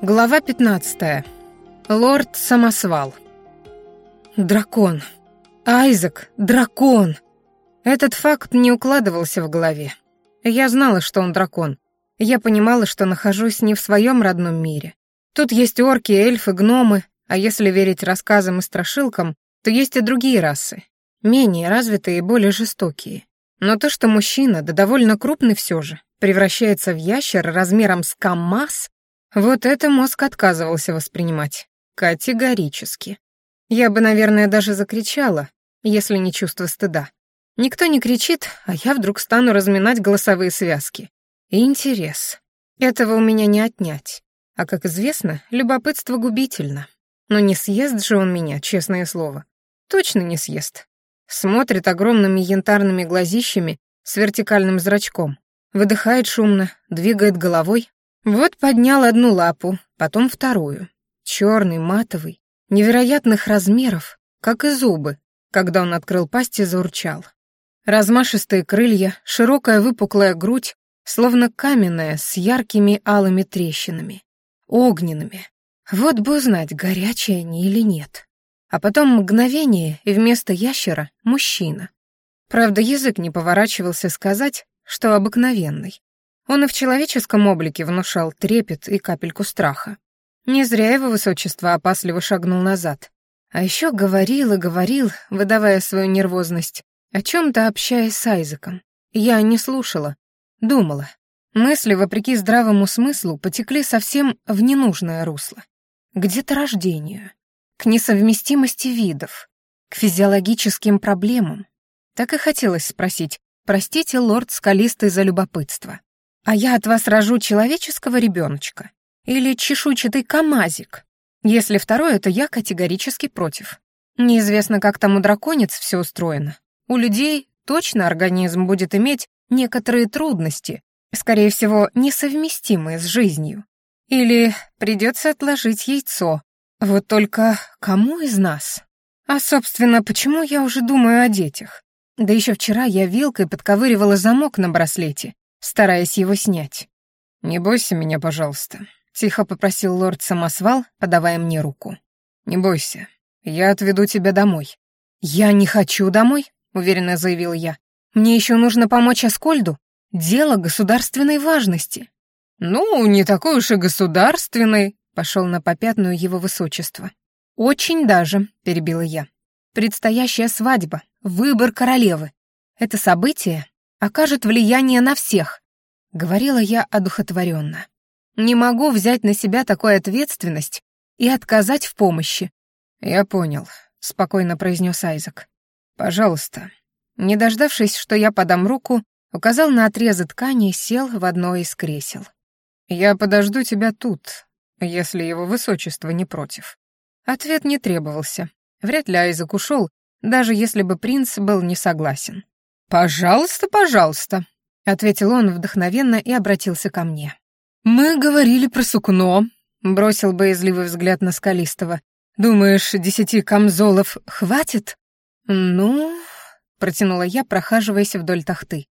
Глава 15. Лорд Самосвал. Дракон. Айзек, дракон. Этот факт не укладывался в голове. Я знала, что он дракон. Я понимала, что нахожусь не в своем родном мире. Тут есть орки, эльфы, гномы, а если верить рассказам и страшилкам, то есть и другие расы, менее развитые и более жестокие. Но то, что мужчина, да довольно крупный все же, превращается в ящера размером с КамАЗ, вот это мозг отказывался воспринимать. Категорически. Я бы, наверное, даже закричала, если не чувство стыда. Никто не кричит, а я вдруг стану разминать голосовые связки. Интерес. Этого у меня не отнять. А, как известно, любопытство губительно. Но не съест же он меня, честное слово. Точно не съест. Смотрит огромными янтарными глазищами с вертикальным зрачком. Выдыхает шумно, двигает головой, вот поднял одну лапу, потом вторую. Черный, матовый, невероятных размеров, как и зубы, когда он открыл пасть и заурчал. Размашистые крылья, широкая выпуклая грудь, словно каменная, с яркими алыми трещинами. Огненными. Вот бы узнать, горячие они или нет. А потом мгновение, и вместо ящера — мужчина. Правда, язык не поворачивался сказать, что обыкновенный. Он и в человеческом облике внушал трепет и капельку страха. Не зря его высочество опасливо шагнул назад. А еще говорил и говорил, выдавая свою нервозность, о чем-то общаясь с Айзеком. Я не слушала, думала. Мысли, вопреки здравому смыслу, потекли совсем в ненужное русло. К деторождению, к несовместимости видов, к физиологическим проблемам. Так и хотелось спросить, простите, лорд Скалистый, за любопытство. А я от вас рожу человеческого ребеночка или чешуйчатый камазик? Если второе, то я категорически против. Неизвестно, как там у драконец все устроено. У людей точно организм будет иметь некоторые трудности, скорее всего, несовместимые с жизнью. Или придется отложить яйцо. Вот только кому из нас? А, собственно, почему я уже думаю о детях? Да еще вчера я вилкой подковыривала замок на браслете, стараясь его снять. «Не бойся меня, пожалуйста», — тихо попросил лорд Самосвал, подавая мне руку. «Не бойся, я отведу тебя домой». «Я не хочу домой», — уверенно заявил я. «Мне еще нужно помочь Аскольду. Дело государственной важности». «Ну, не такой уж и государственный», — пошел на попятную его высочество. «Очень даже», — перебила я. «Предстоящая свадьба, выбор королевы. Это событие, окажет влияние на всех», — говорила я одухотворенно. «Не могу взять на себя такую ответственность и отказать в помощи». «Я понял», — спокойно произнес Айзек. «Пожалуйста». Не дождавшись, что я подам руку, указал на отрезы ткани и сел в одно из кресел. «Я подожду тебя тут, если его высочество не против». Ответ не требовался. Вряд ли Айзек ушел, даже если бы принц был не согласен. «Пожалуйста, пожалуйста», — ответил он вдохновенно и обратился ко мне. «Мы говорили про сукно», — бросил боязливый взгляд на Скалистого. «Думаешь, десяти камзолов хватит?» «Ну...» — протянула я, прохаживаясь вдоль тахты.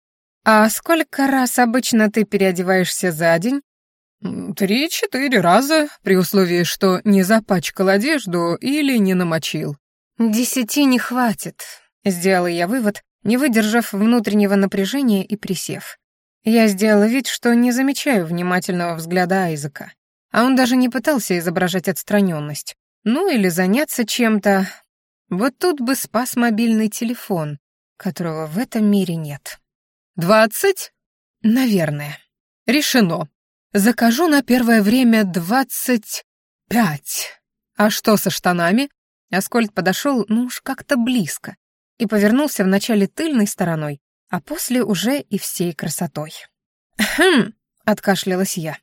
«А сколько раз обычно ты переодеваешься за день?» «Три-четыре раза, при условии, что не запачкал одежду или не намочил». «Десяти не хватит», — сделала я вывод, не выдержав внутреннего напряжения и присев. Я сделала вид, что не замечаю внимательного взгляда Айзека, а он даже не пытался изображать отстраненность. Ну или заняться чем-то. Вот тут бы спас мобильный телефон, которого в этом мире нет. «Двадцать?» «Наверное. Решено. Закажу на первое время двадцать пять. А что со штанами?» Аскольд подошел, ну уж как-то близко, и повернулся вначале тыльной стороной, а после уже и всей красотой. «Хм!» — откашлялась я.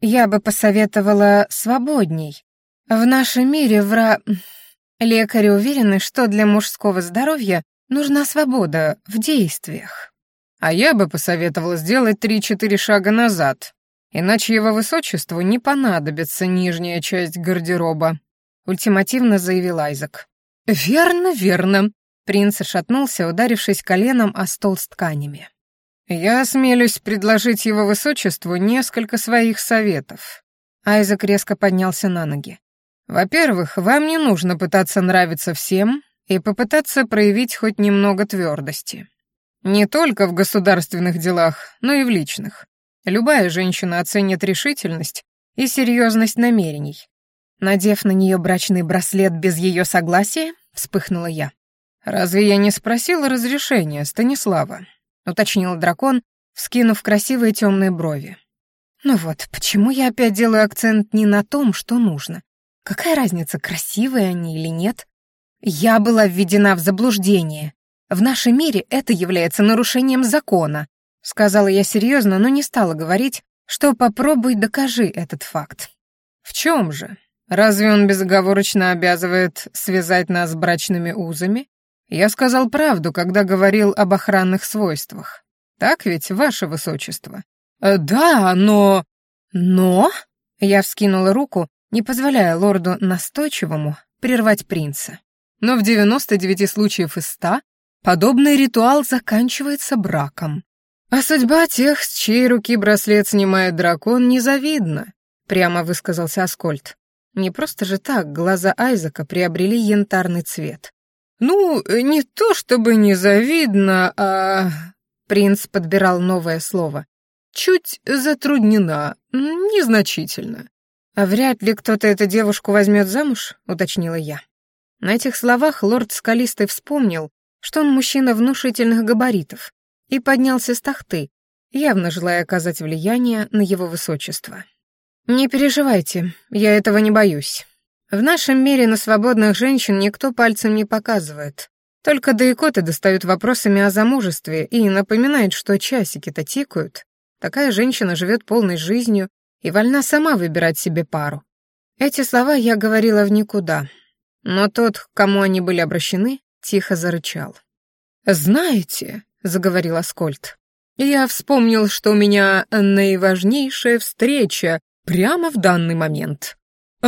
«Я бы посоветовала свободней. В нашем мире вра... Лекари уверены, что для мужского здоровья нужна свобода в действиях. А я бы посоветовала сделать три-четыре шага назад, иначе его высочеству не понадобится нижняя часть гардероба», — ультимативно заявил Айзек. «Верно, верно», Принц шатнулся, ударившись коленом о стол с тканями. «Я осмелюсь предложить его высочеству несколько своих советов». Айзек резко поднялся на ноги. «Во-первых, вам не нужно пытаться нравиться всем и попытаться проявить хоть немного твердости. Не только в государственных делах, но и в личных. Любая женщина оценит решительность и серьезность намерений. Надев на нее брачный браслет без ее согласия, вспыхнула я. «Разве я не спросила разрешения, Станислава?» — уточнил дракон, вскинув красивые темные брови. «Ну вот, почему я опять делаю акцент не на том, что нужно? Какая разница, красивые они или нет? Я была введена в заблуждение. В нашем мире это является нарушением закона», — сказала я серьезно, но не стала говорить, что попробуй докажи этот факт. «В чем же? Разве он безоговорочно обязывает связать нас брачными узами?» Я сказал правду, когда говорил об охранных свойствах. Так ведь, ваше высочество? Э, да, но... Но? Я вскинула руку, не позволяя лорду настойчивому прервать принца. Но в 99 случаев из 100 подобный ритуал заканчивается браком. А судьба тех, с чьей руки браслет снимает дракон, незавидна, прямо высказался Аскольд. Не просто же так глаза Айзека приобрели янтарный цвет. «Ну, не то чтобы незавидно, а...» Принц подбирал новое слово. «Чуть затруднена, незначительно». «А вряд ли кто-то эту девушку возьмет замуж?» — уточнила я. На этих словах лорд Скалистый вспомнил, что он мужчина внушительных габаритов, и поднялся с тахты, явно желая оказать влияние на его высочество. «Не переживайте, я этого не боюсь. В нашем мире на свободных женщин никто пальцем не показывает. Только даикоты достают вопросами о замужестве и напоминают, что часики-то тикают. Такая женщина живет полной жизнью и вольна сама выбирать себе пару. Эти слова я говорила в никуда, но тот, к кому они были обращены, тихо зарычал. «Знаете», — заговорил Аскольд, — «я вспомнил, что у меня наиважнейшая встреча прямо в данный момент.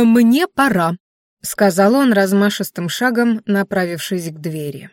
«Мне пора», — сказал он размашистым шагом, направившись к двери.